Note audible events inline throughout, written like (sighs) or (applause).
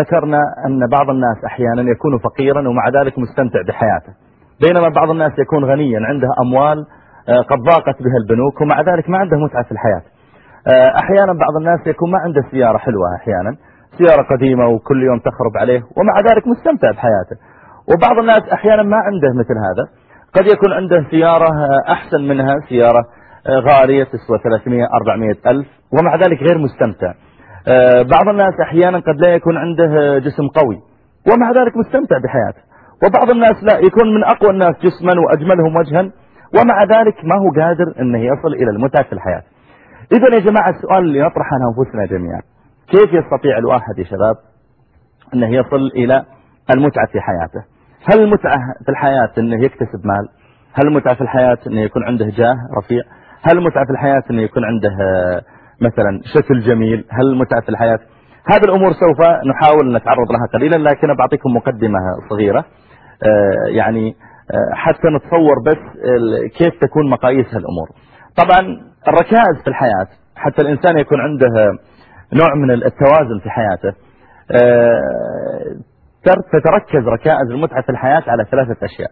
ذكرنا أن بعض الناس أحيانا يكون فقيرا ومع ذلك مستمتع بحياته. بينما بعض الناس يكون غنيا عنده أموال قد ضاقت بها البنوك ومع ذلك ما عنده متعة في الحياة. أحيانا بعض الناس يكون ما عنده سيارة حلوة أحيانا سيارة قديمة وكل يوم تخرب عليه ومع ذلك مستمتع بحياته. وبعض الناس أحيانا ما عنده مثل هذا. قد يكون عنده سيارة أحسن منها سيارة غالية تسوى 300 400 ألف ومع ذلك غير مستمتع. بعض الناس أحيانا قد لا يكون عنده جسم قوي ومع ذلك مستمتع بحياته. وبعض الناس لا يكون من أقوى الناس جسما وأجملهم وجها ومع ذلك ما هو قادر أنه يصل إلى المتعة في الحياة. إذا يا جماعة السؤال اللي نطرح عن أنفسنا جميعا كيف يستطيع الواحد يا شباب أنه يصل إلى المتعة في حياته؟ هل المتعة في الحياة أنه يكتسب مال؟ هل المتعة في الحياة أنه يكون عنده جاه رفيع؟ هل المتعة في الحياة أنه يكون عنده مثلا شكل جميل هل المتعة في الحياة؟ هذه الأمور سوف نحاول نتعرض لها قليلا لكن بعطيكم مقدمة صغيرة. يعني حتى نتصور بس كيف تكون مقاييس هالأمور. طبعا الركائز في الحياة حتى الإنسان يكون عنده نوع من التوازن في حياته تتركز ركائز المتعة في الحياة على ثلاثة أشياء.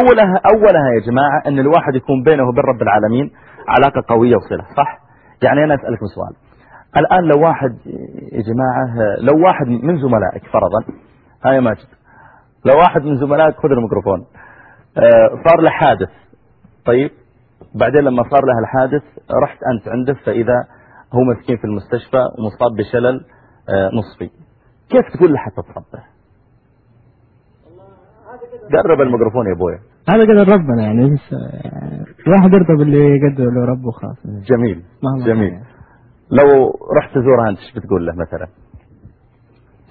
أولها, أولها يا جماعة أن الواحد يكون بينه وبين رب العالمين علاقة قوية وصلة صح؟ يعني أنا أسألكم سؤال. الآن لو واحد يا جماعة لو واحد من زملائك فرضا هاي ماجد لو واحد من زملائك خذ الميكروفون صار له حادث طيب بعدين لما صار له الحادث رحت أنت عنده فإذا هو مسكين في المستشفى ومصاب بشلل نصفي. كيف تقول له حتى تصبه قرب الميكروفون يا ابويا هذا قدر ربنا يعني بس الواحد يرضى باللي يقدر له ربه خلاص. جميل جميل. لو رحت تزورها انت إيش بتقول له مثلا؟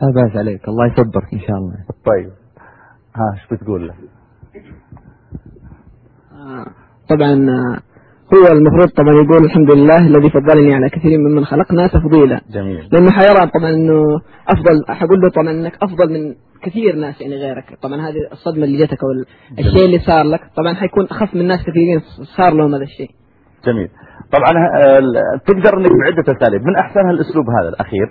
لا بأس عليك الله يصبرك إن شاء الله. طيب. ها إيش بتقول له؟ طبعا هو المفروض طبعا يقول الحمد لله الذي فضلني على كثير ممن خلقنا تفضيلا. جميل. لأنه حيرى طبعا إنه أفضل حقول له طبعا إنك أفضل من كثير ناس يعني غيرك. طبعا هذه الصدمة اللي جتك أو الشيء اللي صار لك طبعا حيكون أخف من ناس كثيرين صار لهم هذا الشيء. جميل. طبعا تقدر إنك بعدة أساليب. من احسنها الاسلوب هذا الأخير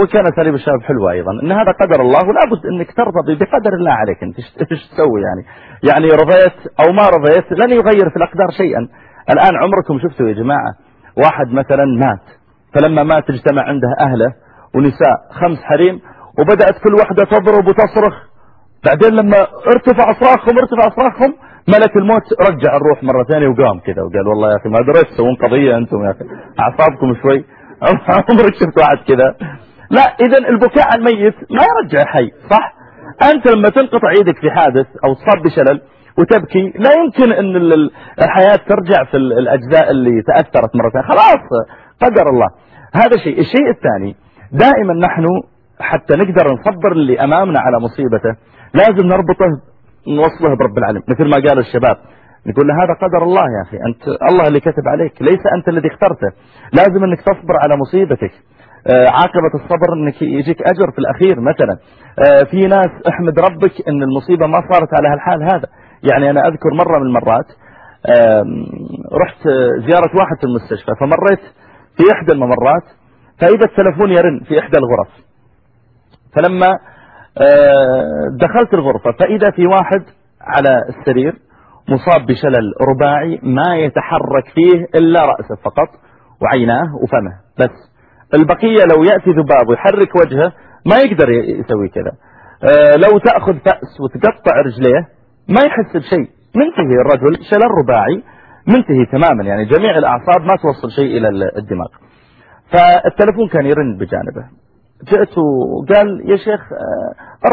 وكان أساليب الشباب حلوة أيضا إن هذا قدر الله ولا بد إنك ترضى بقدر الله عليك. إنت إيش تسوي يعني؟ يعني رضيت أو ما رضيت لن يغير في الأقدار شيئا. الآن عمركم شفتوا يا جماعة؟ واحد مثلا مات فلما مات اجتمع عنده أهله ونساء خمس حريم وبدأت كل واحدة تضرب وتصرخ. بعدين لما ارتفع صراخهم ارتفع صراخهم ملك الموت رجع الروح مرة ثانية وقام كذا وقال والله يا أخي ما دريت تسوون قضية أنتم يا أخي أعصابكم شوي. (laughs) عمرك شفت واحد كذا؟ لا إذا البكاء على الميت ما يرجع حي صح؟ أنت لما تنقطع إيدك في حادث أو تصاب بشلل وتبكي. لا يمكن أن الحياة ترجع في الأجزاء اللي تأثرت مرة ثانية. خلاص قدر الله. هذا شيء. الشيء الثاني دائما نحن حتى نقدر نصبر اللي أمامنا على مصيبته لازم نربطه نوصله برب العالمين. مثل ما قال الشباب نقول له هذا قدر الله يا أخي. أنت الله اللي كتب عليك. ليس أنت الذي اخترته. لازم أنك تصبر على مصيبتك. عاقبة الصبر أنك يجيك أجر في الأخير مثلا. في ناس احمد ربك أن المصيبة ما صارت على هالحال هذا. يعني أنا أذكر مرة من المرات رحت زيارة واحد في المستشفى فمريت في إحدى الممرات فإذا التلفون يرن في إحدى الغرف. فلما دخلت الغرفة فإذا في واحد على السرير مصاب بشلل رباعي ما يتحرك فيه إلا رأسه فقط وعيناه وفمه. بس البقية لو يأتي ذباب ويحرك وجهه ما يقدر يسوي كذا. لو تأخذ فأس وتقطع رجليه ما يحس بشيء. منتهي الرجل شلل رباعي منتهي تماما. يعني جميع الأعصاب ما توصل شيء إلى الدماغ. فالتلفون كان يرن بجانبه. جئت وقال يا شيخ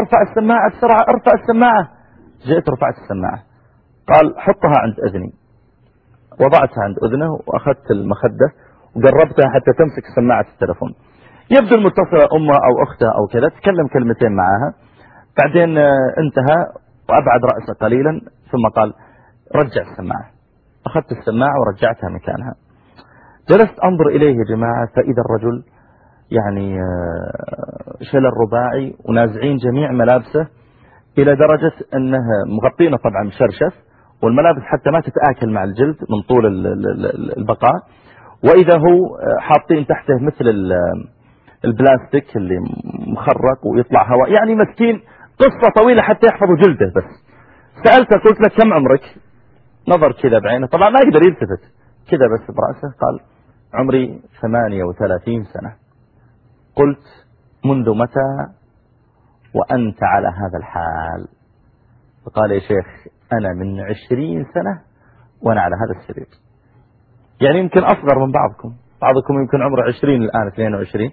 ارفع السماعة بسرعة ارفع السماعة. جئت رفعت السماعة. قال حطها عند أذني. وضعتها عند أذنه وأخذت المخدة وقربتها حتى تمسك سماعة التلفون. يبدو المتصلة أمه أو أختها أو كذا تكلم كلمتين معها بعدين انتهى وأبعد رأسه قليلا ثم قال رجع السماعة. أخذت السماعة ورجعتها مكانها. جلست أنظر إليه يا جماعة فإذا الرجل يعني شلل رباعي ونازعين جميع ملابسه إلى درجة أنه مغطينه طبعا مشرشف والملابس حتى ما تتآكل مع الجلد من طول البقاء. وإذا هو حاطين تحته مثل البلاستيك اللي مخرق ويطلع هواء. يعني مسكين قصة طويلة حتى يحفظوا جلده بس. سألته قلت له كم عمرك؟ نظر كذا بعينه. طبعا ما يقدر يلتفت. كذا بس برأسه قال عمري 38 سنة. قلت منذ متى وأنت على هذا الحال؟ فقال يا شيخ أنا من عشرين سنة وأنا على هذا السرير. يعني يمكن أصغر من بعضكم. بعضكم يمكن عمره عشرين الآن 22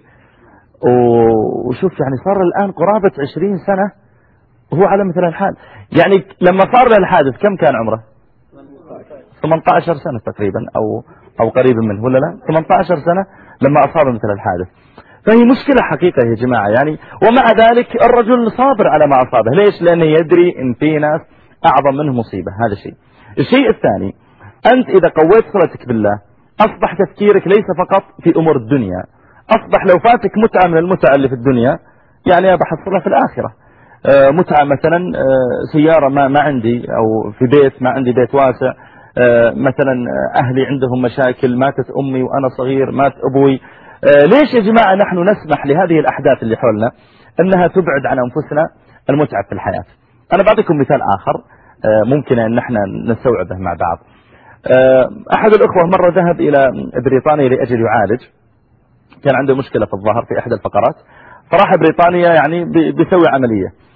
وشوف يعني صار الآن قرابة عشرين سنة وهو على مثل الحال. يعني لما صار له الحادث كم كان عمره؟ 18 سنة تقريبا أو أو قريب منه ولا لا؟ 18 سنة لما أصاب مثل الحادث. فهي مشكلة حقيقة يا جماعة يعني ومع ذلك الرجل صابر على ما أصابه. ليش؟ لأنه يدري إن في ناس أعظم منه مصيبة هذا الشيء. الشيء الثاني أنت إذا قويت صلتك بالله أصبح تفكيرك ليس فقط في أمور الدنيا أصبح لو فاتك متعة من المتعة اللي في الدنيا يعني بحصلها في الآخرة. متعة مثلا آه، سيارة ما ما عندي أو في بيت ما عندي بيت واسع آه، مثلا أهلي عندهم مشاكل ماتت أمي وأنا صغير مات أبوي. ليش يا جماعة نحن نسمح لهذه الأحداث اللي حولنا؟ أنها تبعد عن أنفسنا المتعة في الحياة. أنا بعطيكم مثال آخر ممكن أن نحن نستوعبه مع بعض. أحد الأخوة مرة ذهب إلى بريطانيا لأجل يعالج. كان عنده مشكلة في الظهر في أحد الفقرات. فراح بريطانيا يعني بيسوي عملية.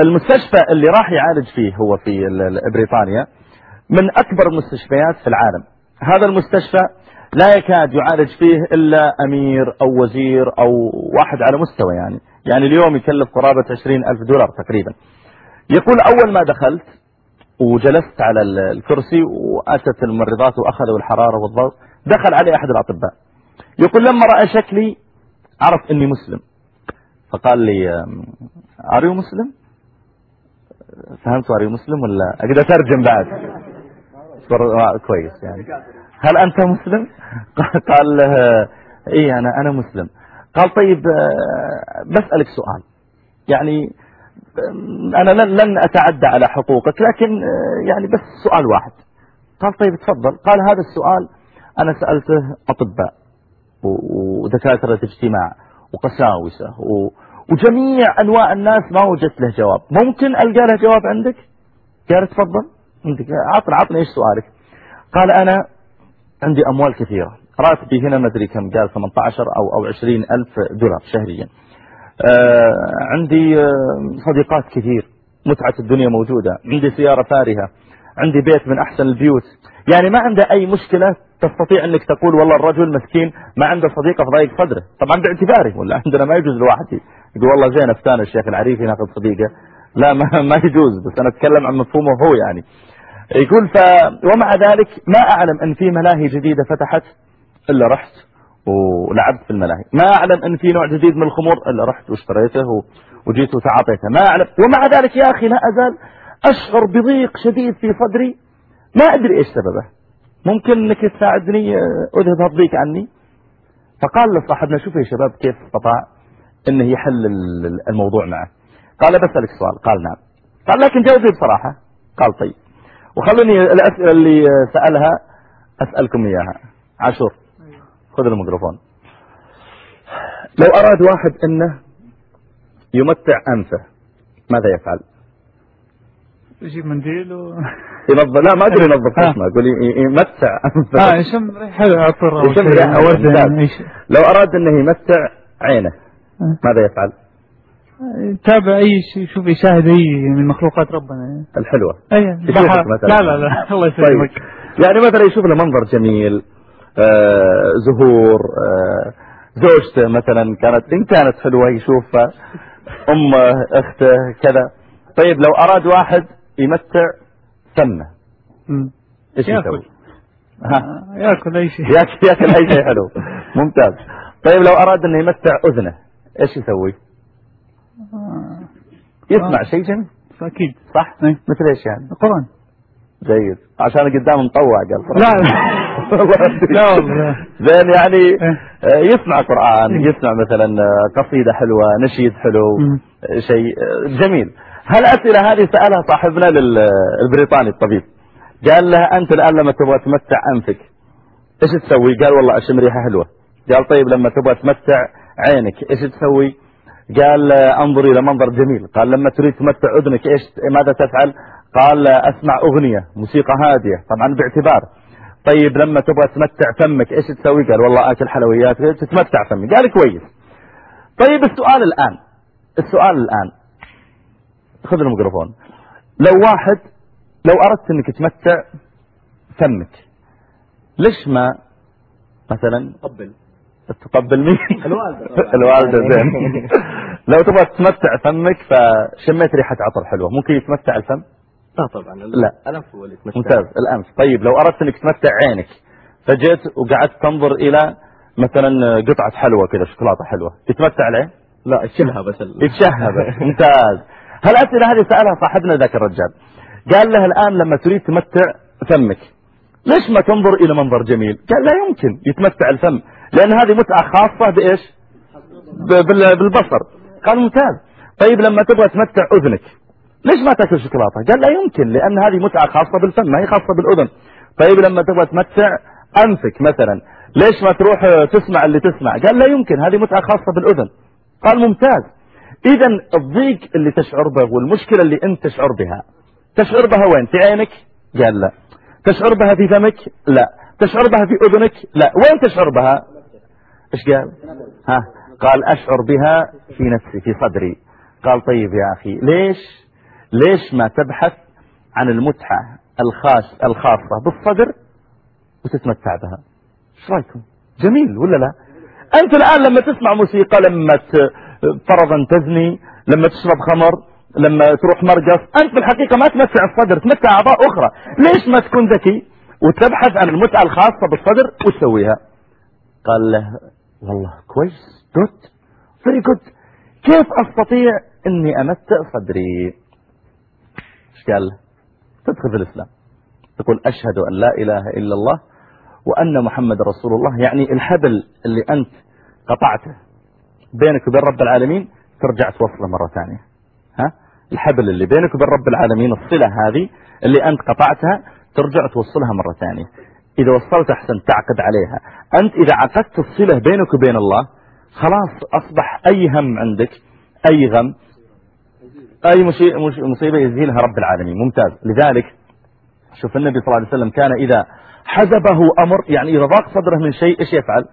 المستشفى اللي راح يعالج فيه هو في بريطانيا من أكبر المستشفيات في العالم. هذا المستشفى لا يكاد يعالج فيه إلا أمير أو وزير أو واحد على مستوى يعني. يعني اليوم يكلف قرابة 20 ألف دولار تقريبا. يقول أول ما دخلت وجلست على الكرسي وأتت الممرضات وأخذوا الحرارة والضغط دخل علي أحد الأطباء. يقول لما رأى شكلي عرف أني مسلم. فقال لي أريو مسلم فهمت أريو مسلم ولا أقدر أترجم بعد؟ آه، كويس يعني. هل أنت مسلم؟ (laughs) قال له إيه أنا أنا مسلم. قال طيب آه، بسألك سؤال. يعني أنا لن, لن أتعدى على حقوقك لكن آه، يعني بس سؤال واحد. قال طيب تفضل. قال هذا السؤال أنا سألته أطباء ودكاترة اجتماع وقساوسة وجميع أنواع الناس ما وجدت له جواب. ممكن ألقى له جواب عندك؟ قال تفضل. عندك. عطنا عطنا إيش سؤالك. قال أنا عندي أموال كثيرة. راتبي هنا ما أدري كم قال 18 أو أو 20 ألف دولار شهريا. آه عندي آه صديقات كثير. متعة الدنيا موجودة. عندي سيارة فارهة. عندي بيت من أحسن البيوت. يعني ما عنده أي مشكلة تستطيع أنك تقول والله الرجل مسكين ما عنده صديقة في ضيق صدره. طبعا باعتباره ولا عندنا ما يجوز الواحد يقول والله زين افتان الشيخ العريفي ناخذ صديقة لا ما, (laughs) ما يجوز بس أنا أتكلم عن مفهومه هو يعني. يقول ف ومع ذلك ما أعلم أن في ملاهي جديدة فتحت إلا رحت ولعبت في الملاهي. ما أعلم أن في نوع جديد من الخمور إلا رحت واشتريته وجيت وتعاطيته. ما أعلم. ومع ذلك يا أخي لا أزال أشعر بضيق شديد في صدري. ما أدري إيش سببه. ممكن أنك تساعدني أذهب الضيق عني؟ فقال لصاحبنا شوف يا شباب كيف استطاع. أنه يحل الموضوع معه. قال بسألك سؤال. قال نعم. قال لكن جاوبي بصراحة. قال طيب. وخلوني الأسئلة اللي سألها أسألكم إياها. عاشور خذ الميكروفون. لو أراد واحد أنه يمتع أنفه ماذا يفعل؟ يجيب منديل و... ينظف. لا ما أدري ينظف (laughs) اسمه. أقول يمتع أنفه. آه يشم ريحة عطر يشم ريحة لو أراد إنه يمتع عينه. ماذا يفعل؟ يتابع أي شيء يشوف يشاهد أي من مخلوقات ربنا. الحلوة. أي لا لا لا. (laughs) الله يسلمك. طيب. يعني مثلا يشوف له منظر جميل آه زهور آه زوجته مثلا كانت إن كانت حلوة يشوفها أمه أخته كذا. طيب لو أراد واحد يمتع فمه. إيش يسوي؟ ها. يأكل أي شيء. يأكل أي شيء حلو. (laughs) ممتاز. طيب لو أراد انه يمتع أذنه. إيش يسوي؟ آه. يسمع شيء جميل أكيد صح؟ إيه؟ مثل إيش يعني؟ القرآن جيد عشان قدام مطوع قال لا (laughs) لا زين يعني إيه. آه، يسمع قرآن إيه. يسمع مثلا آه، قصيدة حلوة نشيد حلو شيء جميل هالأسئلة هذه سألها صاحبنا للبريطاني الطبيب قال له أنت الآن لما تبغى تمتع أنفك إيش تسوي قال والله أشم ريحة حلوة قال طيب لما تبغى تمتع عينك إيش تسوي؟ قال أنظر إلى منظر جميل. قال لما تريد تمتع أذنك إيش ماذا تفعل؟ قال أسمع أغنية موسيقى هادية طبعا باعتبار. طيب لما تبغى تمتع فمك إيش تسوي؟ قال والله آكل حلويات تتمتع فمي. قال كويس. طيب السؤال الآن السؤال الآن خذ الميكروفون. لو واحد لو أردت إنك تمتع فمك ليش ما مثلا قبل. تقبل مين الوالدة (laughs) الوالدة زين. (laughs) لو تبغى تمتع فمك فشميت ريحة عطر حلوة. ممكن يتمتع الفم؟ لا طبعا لا. الأنف هو اللي يتمتع. ممتاز. الأنف. طيب لو أردت أنك تمتع عينك فجيت وقعدت تنظر إلى مثلا قطعة حلوة كذا شوكولاتة حلوة تتمتع العين؟ لا يشلها بس ال... يتشهب. (laughs) ممتاز. هالأسئلة هذه سألها صاحبنا ذاك الرجال. قال له الآن لما تريد تمتع فمك ليش ما تنظر إلى منظر جميل؟ قال لا يمكن يتمتع الفم. لأن هذه متعة خاصة بإيش؟ ب- بال- بالبصر. قال ممتاز. طيب لما تبغى تمتع أذنك ليش ما تأكل شوكولاتة؟ قال لا يمكن لأن هذه متعة خاصة بالفم ما هي خاصة بالأذن. طيب لما تبغى تمتع أنفك مثلا ليش ما تروح تسمع اللي تسمع؟ قال لا يمكن هذه متعة خاصة بالأذن. قال ممتاز. إذا الضيق اللي تشعر به والمشكلة اللي أنت تشعر بها تشعر بها وين؟ في عينك؟ قال لا. تشعر بها في فمك؟ لا. تشعر بها في أذنك؟ لا. وين تشعر بها؟ إيش قال؟ ها قال أشعر بها في نفسي في صدري. قال طيب يا أخي ليش؟ ليش ما تبحث عن المتعة الخاص الخاصة بالصدر وتتمتع بها؟ إيش رأيكم؟ جميل ولا لا؟ أنت الآن لما تسمع موسيقى لما فرضا تزني لما تشرب خمر لما تروح مرقص أنت في الحقيقة ما تمتع الصدر تمتع أعضاء أخرى. ليش ما تكون ذكي وتبحث عن المتعة الخاصة بالصدر وتسويها؟ قال له والله كويس. good very good كيف أستطيع إني أمتع صدري؟ إيش قال؟ تدخل في الإسلام. تقول أشهد أن لا إله إلا الله وأن محمد رسول الله. يعني الحبل اللي أنت قطعته بينك وبين رب العالمين ترجع توصله مرة ثانية. ها؟ الحبل اللي بينك وبين رب العالمين الصلة هذه اللي أنت قطعتها ترجع توصلها مرة ثانية. إذا وصلت أحسن تعقد عليها. أنت إذا عقدت الصلة بينك وبين الله خلاص أصبح أي هم عندك أي غم مش- مصيبة يزيلها رب العالمين. ممتاز. لذلك شوف النبي صلى الله عليه وسلم كان إذا حزبه أمر يعني إذا ضاق صدره من شيء إيش يفعل؟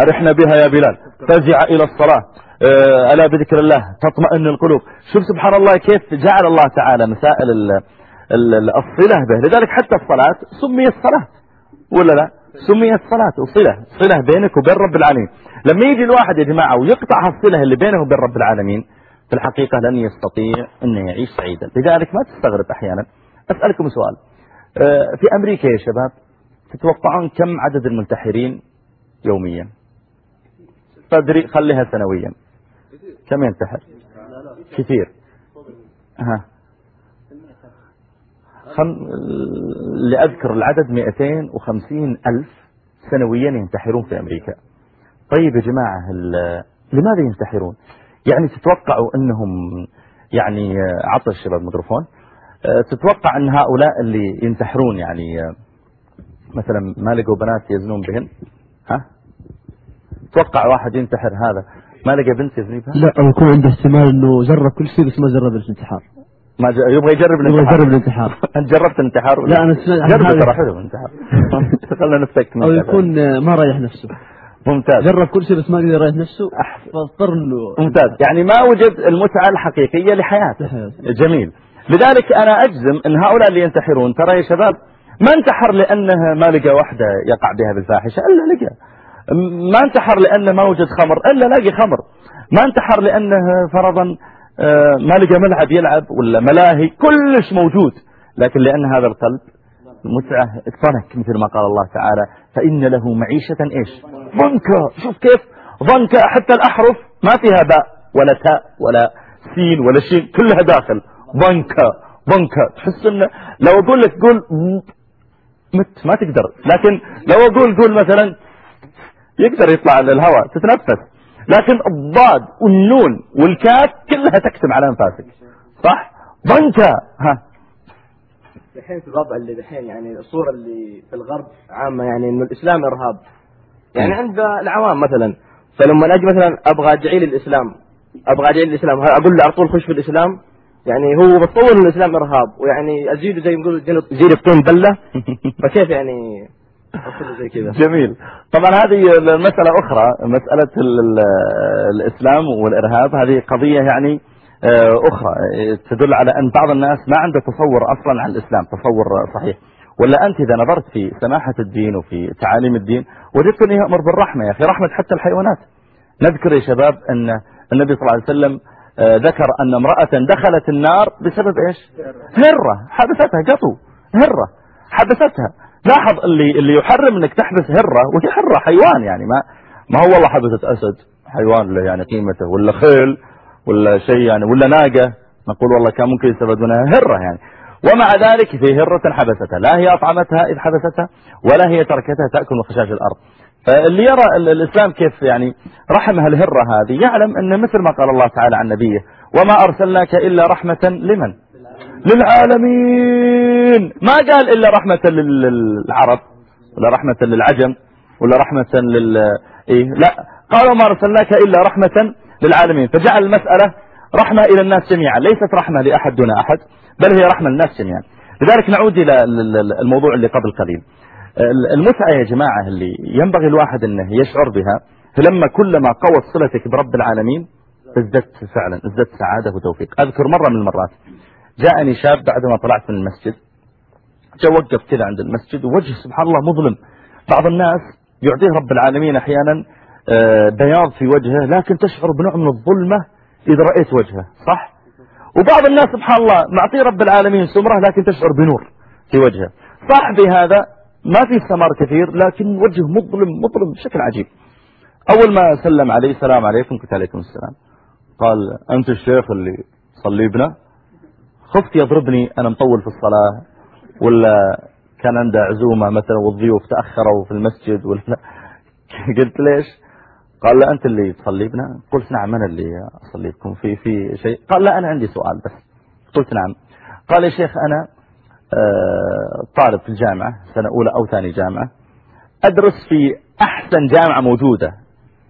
أرحنا بها يا بلال. فزع إلى الصلاة. آه، ألا بذكر الله؟ تطمئن القلوب. شوف سبحان الله كيف جعل الله تعالى مسائل الصلة به. لذلك حتى الصلاة سميت صلاة. ولا لا؟ سميت صلاة. وصلة صلة بينك وبين رب العالمين. لما يجي الواحد يا جماعة ويقطع الصلة اللي بينه وبين رب العالمين في الحقيقة لن يستطيع أنه يعيش سعيدا. لذلك ما تستغرب أحيانا. أسألكم سؤال. آه، في أمريكا يا شباب تتوقعون كم عدد المنتحرين يوميا؟ تدري خليها سنويا. كم ينتحر؟ كثير. ها. خم... اللي أذكر العدد 250 ألف سنويا ينتحرون في أمريكا. طيب يا جماعة ال- لماذا ينتحرون؟ يعني تتوقعوا أنهم يعني آه، عطى الشباب ميكروفون آه، تتوقع أن هؤلاء اللي ينتحرون يعني آه، مثلا ما لقوا بنات يزنون بهن؟ ها؟ توقع واحد ينتحر هذا ما لقى بنت يزني بها؟ لا يكون عنده احتمال إنه جرب كل شيء بس ما جرب الانتحار. ما ج... يبغى يجرب الانتحار. يجرب الانتحار. انت جربت الانتحار ولا؟ لا، سمعت عن جرب. ترى حلو الانتحار. (laughs) خلنا نفتك أو يكون آه، ما رايح نفسه. ممتاز. جرب كل شيء بس ما قدر يريح نفسه. فاضطر انه ممتاز. يعني ما وجد المتعة الحقيقية لحياته. جميل. لذلك أنا أجزم أن هؤلاء اللي ينتحرون ترى يا شباب ما انتحر لأنه ما لقى واحدة يقع بها بالفاحشة إلا لقى. ما انتحر لأنه ما وجد خمر إلا لاقي خمر. ما انتحر لأنه فرضا آه، ما لقى ملعب يلعب ولا ملاهي كلش موجود. لكن لأن هذا القلب متعة ضنك مثل ما قال الله تعالى فإن له معيشة إيش؟ ضنكا. شوف كيف؟ ضنكا حتى الأحرف ما فيها باء ولا تاء ولا سين ولا شين كلها داخل. ضنكا ضنكا. تحس إن لو أقول لك قول مت ما تقدر. لكن لو أقول قول مثلا يقدر يطلع للهواء تتنفس. لكن الضاد والنون والكاف كلها تكتم على أنفاسك. صح؟ ضنكا ها. الحين في الوضع اللي دحين يعني الصورة اللي في الغرب عامة يعني إنه الإسلام إرهاب. يعني عند العوام مثلا فلما أجي مثلا أبغى ادعي للاسلام أبغى ادعي للاسلام أقول له على طول خش في الإسلام؟ يعني هو بتصور ان الإسلام إرهاب ويعني ازيده زي ما يقولوا زيد الطين بله فكيف يعني جميل. طبعا هذه مسألة أخرى مسألة ال- ال- الإسلام والإرهاب. هذه قضية يعني آه، أخرى آه، تدل على أن بعض الناس ما عنده تصور أصلا عن الإسلام تصور صحيح. ولا أنت إذا نظرت في سماحة الدين وفي تعاليم الدين وجدت أنه يأمر بالرحمة يا أخي رحمة حتى الحيوانات. نذكر يا شباب أن النبي صلى الله عليه وسلم آه، ذكر أن امرأة دخلت النار بسبب إيش؟ هرة. حبستها قطو هرة. حبستها لاحظ اللي اللي يحرم إنك تحبس هرة وهي هرة حيوان يعني ما ما هو والله حبست أسد حيوان له يعني قيمته ولا خيل ولا شيء يعني ولا ناقة. نقول والله كان ممكن يستفاد منها هرة يعني. ومع ذلك في هرة حبستها. لا هي أطعمتها إذ حبستها ولا هي تركتها تأكل من خشاش الأرض. فاللي يرى ال- الإسلام كيف يعني رحم هالهرة هذه يعلم أن مثل ما قال الله تعالى عن نبيه وما أرسلناك إلا رحمة لمن؟ للعالمين. ما قال إلا رحمة لل- للعرب ولا رحمة للعجم ولا رحمة لل إيه لا. قالوا ما أرسلناك إلا رحمة للعالمين. فجعل المسألة رحمة إلى الناس جميعا. ليست رحمة لأحد دون أحد بل هي رحمة للناس جميعا. لذلك نعود إلى ال- ال- الموضوع اللي قبل قليل. ال- المتعة يا جماعة اللي ينبغي الواحد أنه يشعر بها لما كلما قوت صلتك برب العالمين ازددت فعلا ازددت سعادة وتوفيق. أذكر مرة من المرات جاءني شاب بعد ما طلعت من المسجد. جاء وقف كذا عند المسجد ووجه سبحان الله مظلم. بعض الناس يعطيه رب العالمين أحيانا آه، بياض في وجهه لكن تشعر بنوع من الظلمة إذا رأيت وجهه صح؟ وبعض الناس سبحان الله معطيه رب العالمين سمرة لكن تشعر بنور في وجهه. صاحبي هذا ما في ثمار كثير لكن وجهه مظلم مظلم بشكل عجيب. أول ما سلم علي السلام عليكم قلت عليكم السلام. قال أنت الشيخ اللي صلي بنا خفت يضربني أنا مطول في الصلاة ولا كان عنده عزومة مثلا والضيوف تأخروا في المسجد ولا (laughs) قلت ليش؟ قال لا أنت اللي تصلي بنا. قلت نعم أنا اللي أصلي بكم. في في شيء. قال لا أنا عندي سؤال بس. قلت نعم. قال يا شيخ أنا آه، طالب في الجامعة سنة أولى أو ثاني جامعة. أدرس في أحسن جامعة موجودة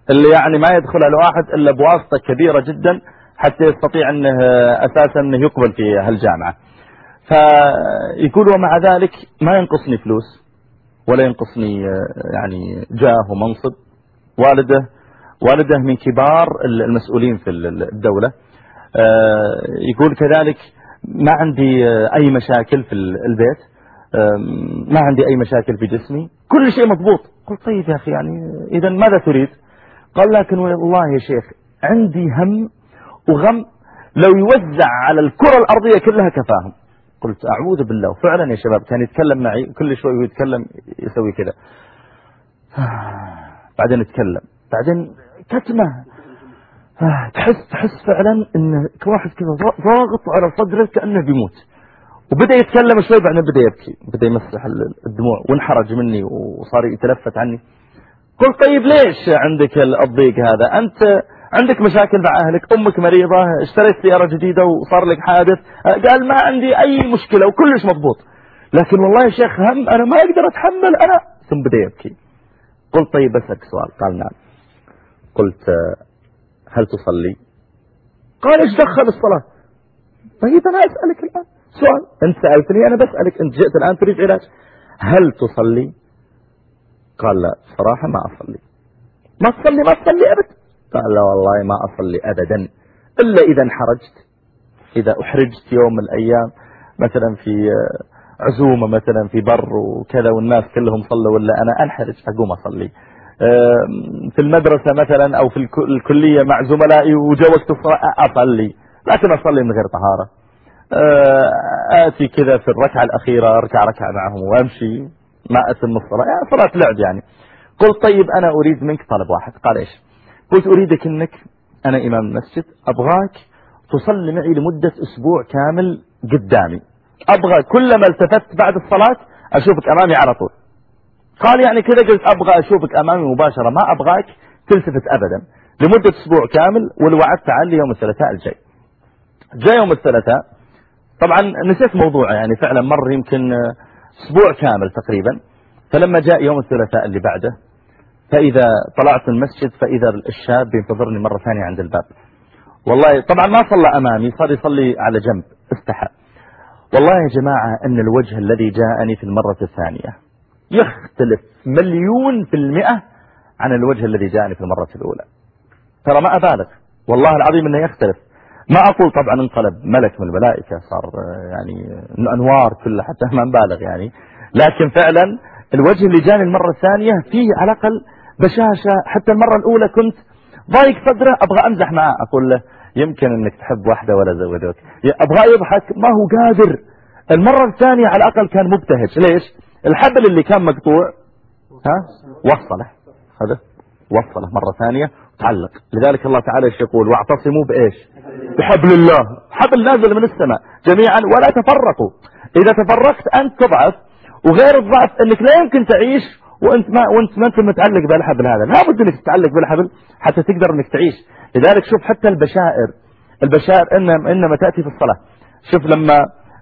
اللي يعني ما يدخلها الواحد إلا بواسطة كبيرة جدا. حتى يستطيع أنه أساسا أنه يقبل في هالجامعة. فيقول ومع ذلك ما ينقصني فلوس ولا ينقصني آه، يعني جاه ومنصب. والده والده من كبار المسؤولين في الدولة. آه، يقول كذلك ما عندي آه، أي مشاكل في البيت. ما عندي أي مشاكل في جسمي. كل شيء مضبوط. قلت طيب يا أخي يعني إذا ماذا تريد؟ قال لكن والله يا شيخ عندي هم وغم لو يوزع على الكرة الأرضية كلها كفاهم. قلت أعوذ بالله. وفعلا يا شباب كان يتكلم معي كل شوي يتكلم يسوي كذا. (sighs) بعدين يتكلم بعدين كتمة. آه، (sighs) تحس تحس فعلا إن واحد كذا ضا- ضاغط على صدره كأنه بيموت. وبدأ يتكلم شوي بعدين بدأ يبكي. بدأ يمسح ال- الدموع وانحرج مني وصار يتلفت عني. قلت طيب ليش عندك ال- الضيق هذا؟ أنت عندك مشاكل مع أهلك أمك مريضة اشتريت سيارة جديدة وصار لك حادث آه، قال ما عندي أي مشكلة وكلش مضبوط. لكن والله يا شيخ هم أنا ما أقدر أتحمل أنا ثم بدأ يبكي. قلت طيب بسألك سؤال. قال نعم. قلت آه، هل تصلي؟ قال إيش دخل الصلاة؟ طيب أنا أسألك الآن سؤال. أنت سألتني أنا بسألك. أنت جئت الآن تريد علاج. هل تصلي؟ قال لا. صراحة ما أصلي. ما تصلي ما تصلي ابد قال لا والله ما أصلي ابدا. إلا إذا انحرجت. إذا أحرجت يوم من الأيام مثلا في عزومة مثلا في بر وكذا والناس كلهم صلوا ولا أنا أنحرج أقوم أصلي. آم، في المدرسة مثلا أو في الك- الكلية مع زملائي الصلاة أصلي. لكن أصلي من غير طهارة. آه، آتي كذا في الركعة الأخيرة أركع ركعة معهم وأمشي. ما أتم الصلاة. يعني صلاة لعب يعني. قلت طيب أنا أريد منك طلب واحد. قال إيش؟ قلت أريدك إنك أنا إمام المسجد أبغاك تصلي معي لمدة أسبوع كامل قدامي. أبغى كلما التفت بعد الصلاة أشوفك أمامي على طول. قال يعني كذا قلت أبغى أشوفك أمامي مباشرة ما أبغاك تلتفت ابدا. لمدة أسبوع كامل والوعد تعال لي يوم الثلاثاء الجاي. جاء يوم الثلاثاء. طبعا نسيت موضوعه يعني فعلا مر يمكن أسبوع كامل تقريبا. فلما جاء يوم الثلاثاء اللي بعده فإذا طلعت المسجد فإذا الشاب ينتظرني مرة ثانية عند الباب. والله طبعا ما صلى أمامي صار يصلي على جنب استحى. والله يا جماعة أن الوجه الذي جاءني في المرة الثانية يختلف مليون في المئة عن الوجه الذي جاءني في المرة الأولى. ترى ما أبالغ. والله العظيم أنه يختلف. ما أقول طبعا انقلب ملك من الملائكة صار يعني أنوار كلها حتى ما نبالغ يعني. لكن فعلا الوجه اللي جاني المرة الثانية فيه على الأقل بشاشة حتى المرة الأولى كنت ضايق صدره أبغى أمزح معاه. أقول له يمكن أنك تحب واحدة ولا زوجوك أبغى يضحك. ما هو قادر. المرة الثانية على الأقل كان مبتهج. ليش؟ الحبل اللي كان مقطوع ها؟ وصله. هذا؟ وصله. مرة ثانية تعلق. لذلك الله تعالى يقول؟ واعتصموا بإيش؟ بحبل الله. حبل نازل من السماء جميعا ولا تفرقوا. إذا تفرقت أنت تضعف. وغير الضعف إنك لا يمكن تعيش وانت ما وانت ما انت متعلق بالحبل هذا. لا بد انك تتعلق بالحبل حتى تقدر انك تعيش. لذلك شوف حتى البشائر. البشائر انما, إنما تأتي في الصلاة. شوف لما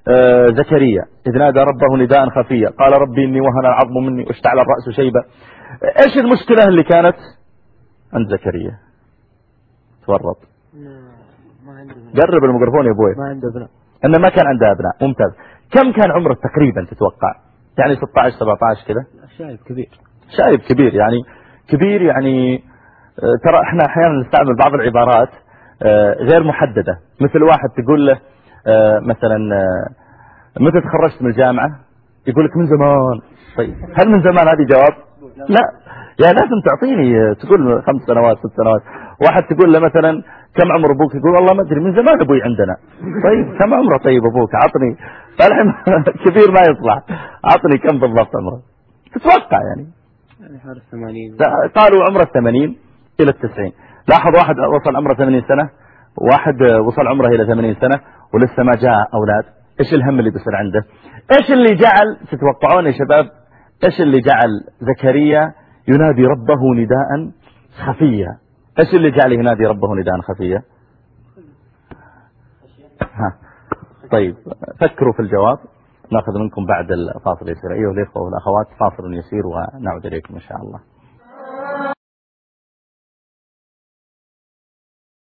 آه زكريا إذ نادى ربه نداء خفيا. قال ربي إني وهن العظم مني واشتعل الرأس شيبة. إيش المشكلة اللي كانت؟ عند زكريا. تورط. قرب الميكروفون يا أبوي. ما عنده ابناء إنه ما كان عنده أبناء. ممتاز. كم كان عمره تقريبا تتوقع؟ يعني 16 17 كذا. شايب كبير. شايب كبير يعني كبير يعني آه، ترى إحنا أحيانا نستعمل بعض العبارات آه، غير محددة. مثل واحد تقول له آه، مثلا متى تخرجت من الجامعة؟ يقول لك من زمان. طيب هل من زمان هذه جواب؟ لا. يا لازم تعطيني تقول خمس سنوات ست سنوات. واحد تقول له مثلا كم عمر أبوك يقول والله ما أدري من زمان أبوي عندنا. طيب كم عمره طيب أبوك؟ عطني. فالحين (laughs) كبير ما يصلح. عطني كم بالضبط عمره؟ تتوقع يعني. يعني حوالي 80 قالوا عمره 80 إلى التسعين. لاحظ واحد وصل عمره 80 سنة واحد وصل عمره إلى 80 سنة ولسه ما جاء أولاد. إيش الهم اللي بيصير عنده؟ إيش اللي جعل تتوقعون يا شباب إيش اللي جعل زكريا ينادي ربه نداء خفيا؟ إيش اللي جعل ينادي ربه نداء خفيا ها. طيب فكروا في الجواب. ناخذ منكم بعد الفاصل يسير. أيها الإخوة والأخوات فاصل يسير ونعود إليكم إن شاء الله.